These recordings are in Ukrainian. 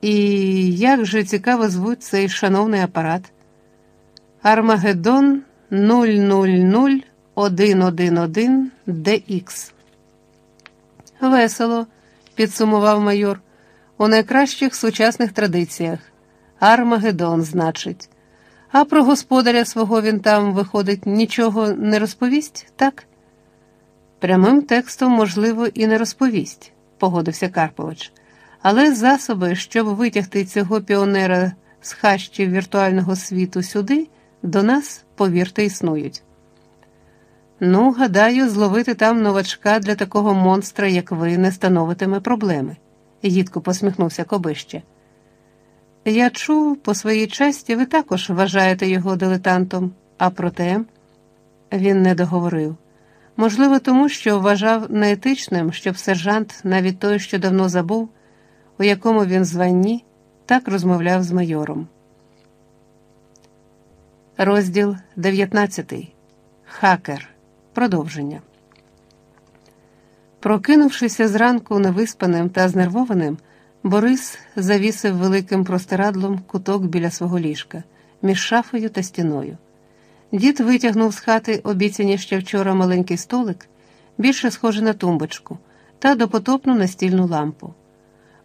І як же цікаво звуть цей шановний апарат? Армагеддон 000111 DX. Весело, підсумував майор. У найкращих сучасних традиціях. Армагеддон, значить. А про господаря свого він там, виходить, нічого не розповість, так? Прямим текстом, можливо, і не розповість, погодився Карпович. Але засоби, щоб витягти цього піонера з хащів віртуального світу сюди, до нас, повірте, існують. Ну, гадаю, зловити там новачка для такого монстра, як ви, не становитиме проблеми, їдко посміхнувся Кобище. Я чув, по своїй честі, ви також вважаєте його дилетантом, а проте він не договорив. Можливо, тому що вважав неетичним, щоб сержант, навіть той, що давно забув, у якому він званні, так розмовляв з майором. Розділ 19. Хакер. Продовження. Прокинувшися зранку невиспаним та знервованим, Борис завісив великим простирадлом куток біля свого ліжка між шафою та стіною. Дід витягнув з хати обіцяні ще вчора маленький столик, більше схожий на тумбочку, та допотопну настільну лампу.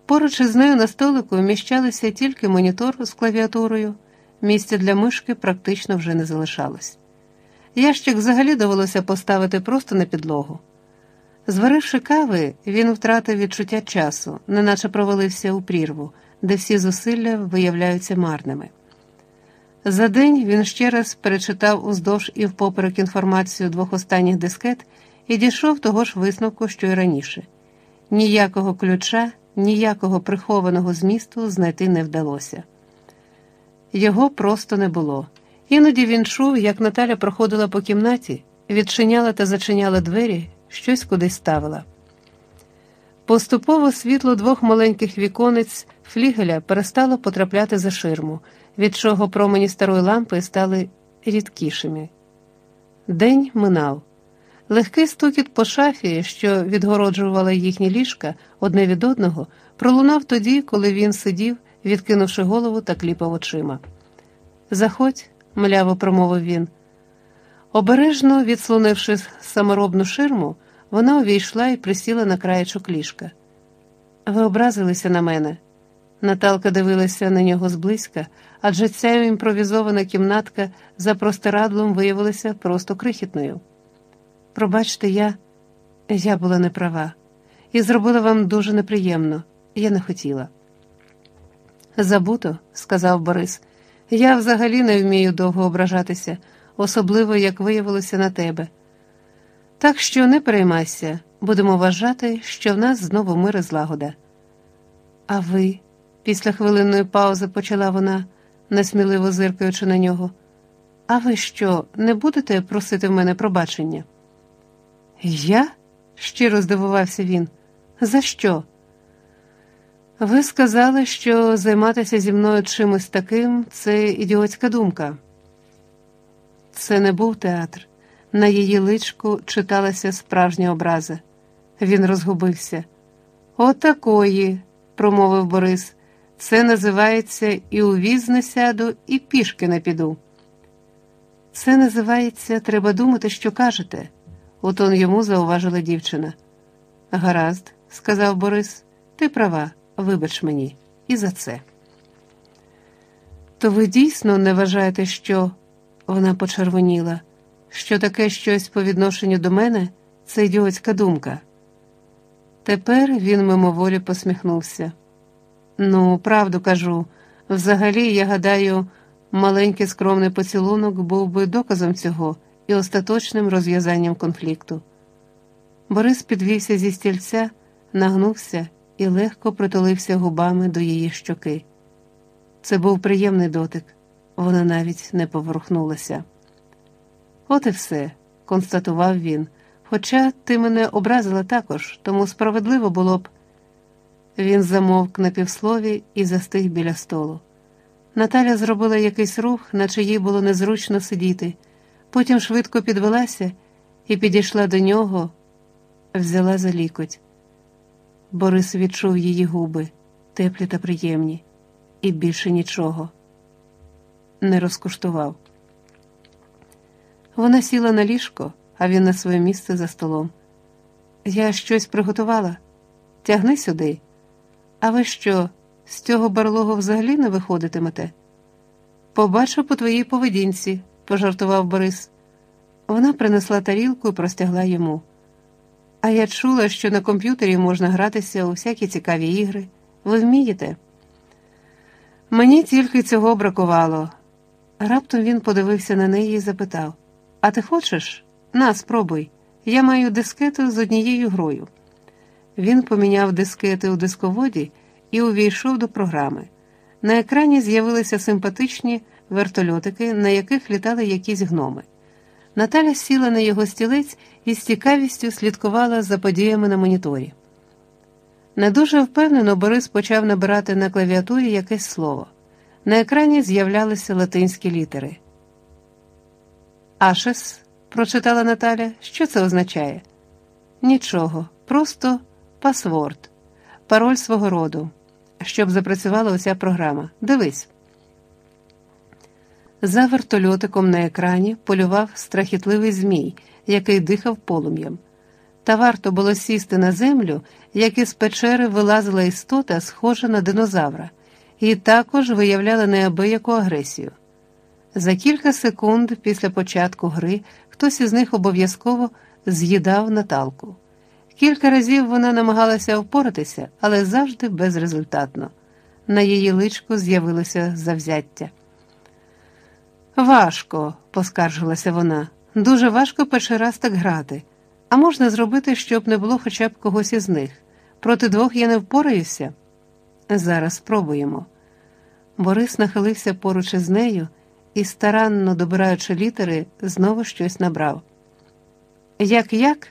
Поруч із нею на столику вміщалися тільки монітор з клавіатурою, місця для мишки практично вже не залишалось. Ящик взагалі довелося поставити просто на підлогу. Зваривши кави, він втратив відчуття часу, неначе провалився у прірву, де всі зусилля виявляються марними. За день він ще раз перечитав уздовж і впоперек інформацію двох останніх дискет і дійшов того ж висновку, що й раніше. Ніякого ключа, ніякого прихованого змісту знайти не вдалося. Його просто не було. Іноді він чув, як Наталя проходила по кімнаті, відчиняла та зачиняла двері, щось кудись ставила. Поступово світло двох маленьких віконець флігеля перестало потрапляти за ширму, від чого промені старої лампи стали рідкішими. День минав. Легкий стукіт по шафі, що відгороджувала їхні ліжка одне від одного, пролунав тоді, коли він сидів, відкинувши голову та кліпав очима. Заходь, мляво промовив він. Обережно відслонивши саморобну ширму, вона увійшла і присіла на краєчок ліжка. Ви образилися на мене. Наталка дивилася на нього зблизька, адже ця імпровізована кімнатка за простирадлом виявилася просто крихітною. Пробачте, я я була неправа і зробила вам дуже неприємно, я не хотіла. Забуто, сказав Борис, я взагалі не вмію довго ображатися, особливо як виявилося на тебе. Так що не переймайся, будемо вважати, що в нас знову мир і злагода. А ви, після хвилинної паузи почала вона, несміливо зиркаючи на нього. А ви що, не будете просити в мене пробачення? Я? щиро здивувався він. За що? Ви сказали, що займатися зі мною чимось таким це ідіотська думка. Це не був театр. На її личку читалася справжня образа. Він розгубився. Отакої, промовив Борис. Це називається і у віз не сяду, і пішки не піду. Це називається треба думати, що кажете, утон йому зауважила дівчина. Гаразд, сказав Борис, ти права, вибач мені, і за це. То ви дійсно не вважаєте, що вона почервоніла, що таке щось по відношенню до мене це ідіотська думка. Тепер він мимоволі посміхнувся. Ну, правду кажу, взагалі, я гадаю, маленький скромний поцілунок був би доказом цього і остаточним розв'язанням конфлікту. Борис підвівся зі стільця, нагнувся і легко притулився губами до її щоки. Це був приємний дотик, вона навіть не поворухнулася. От і все, констатував він. Хоча ти мене образила також, тому справедливо було б. Він замовк на півслові і застиг біля столу. Наталя зробила якийсь рух, наче їй було незручно сидіти, потім швидко підвелася і підійшла до нього, взяла за лікоть. Борис відчув її губи, теплі та приємні, і більше нічого. Не розкуштував. Вона сіла на ліжко, а він на своє місце за столом. Я щось приготувала. Тягни сюди. А ви що, з цього барлогу взагалі не виходитимете? Побачу по твоїй поведінці, пожартував Борис. Вона принесла тарілку і простягла йому. А я чула, що на комп'ютері можна гратися у всякі цікаві ігри. Ви вмієте? Мені тільки цього бракувало. Раптом він подивився на неї і запитав: А ти хочеш? На, спробуй. Я маю дискету з однією грою. Він поміняв дискети у дисководі і увійшов до програми. На екрані з'явилися симпатичні вертольотики, на яких літали якісь гноми. Наталя сіла на його стілець і з цікавістю слідкувала за подіями на моніторі. Не дуже впевнено Борис почав набирати на клавіатурі якесь слово. На екрані з'являлися латинські літери. Ашес, прочитала Наталя, що це означає? Нічого, просто пасворд, пароль свого роду, щоб запрацювала оця програма. Дивись. За вертольотиком на екрані полював страхітливий змій, який дихав полум'ям. Та варто було сісти на землю, як із печери вилазила істота, схожа на динозавра, і також виявляла неабияку агресію. За кілька секунд після початку гри хтось із них обов'язково з'їдав Наталку. Кілька разів вона намагалася впоратися, але завжди безрезультатно. На її личку з'явилося завзяття. Важко, поскаржилася вона, дуже важко перший раз так грати. А можна зробити, щоб не було хоча б когось із них. Проти двох я не впораюся. Зараз спробуємо. Борис нахилився поруч із нею і, старанно добираючи літери, знову щось набрав. Як як?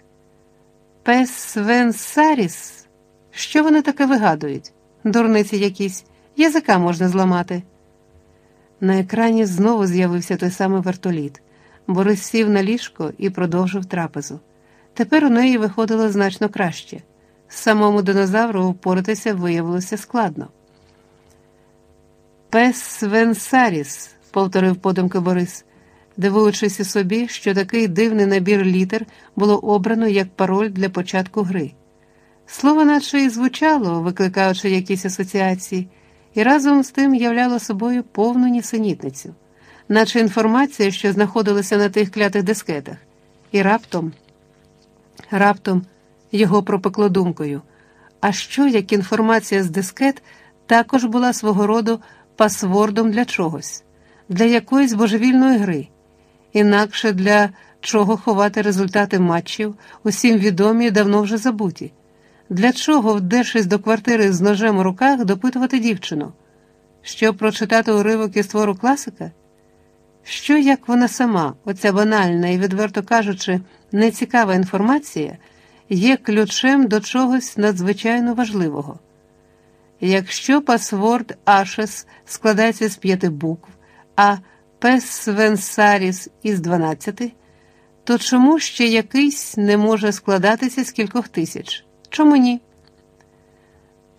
Песвенсаріс? Що вони таке вигадують? Дурниці якісь, язика можна зламати. На екрані знову з'явився той самий вертоліт. Борис сів на ліжко і продовжив трапезу. Тепер у неї виходило значно краще. Самому динозавру впоратися виявилося складно. Пес Венсаріс, повторив подумки Борис, дивуючись собі, що такий дивний набір літер було обрано як пароль для початку гри. Слово наче і звучало, викликаючи якісь асоціації, і разом з тим являло собою повну нісенітницю, наче інформація, що знаходилася на тих клятих дискетах, і раптом. Раптом його пропекло думкою. А що як інформація з дискет також була свого роду пасвордом для чогось, для якоїсь божевільної гри, інакше для чого ховати результати матчів, усім відомі і давно вже забуті? Для чого, вдершись до квартири з ножем у руках, допитувати дівчину? Щоб прочитати уривок із твору класика? Що як вона сама, оця банальна і, відверто кажучи, нецікава інформація, є ключем до чогось надзвичайно важливого? Якщо пасворд Ашес складається з п'яти букв, а Песвенсаріс із дванадцяти, то чому ще якийсь не може складатися з кількох тисяч? Чому ні?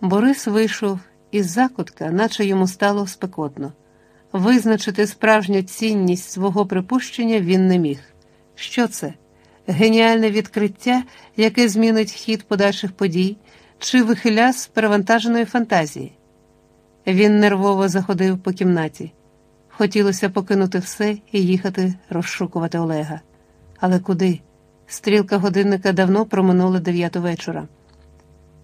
Борис вийшов із закутка, наче йому стало спекотно. Визначити справжню цінність свого припущення він не міг. Що це? Геніальне відкриття, яке змінить хід подальших подій, чи вихиля з перевантаженої фантазії? Він нервово заходив по кімнаті. Хотілося покинути все і їхати розшукувати Олега. Але куди? Стрілка годинника давно проминула дев'яту вечора.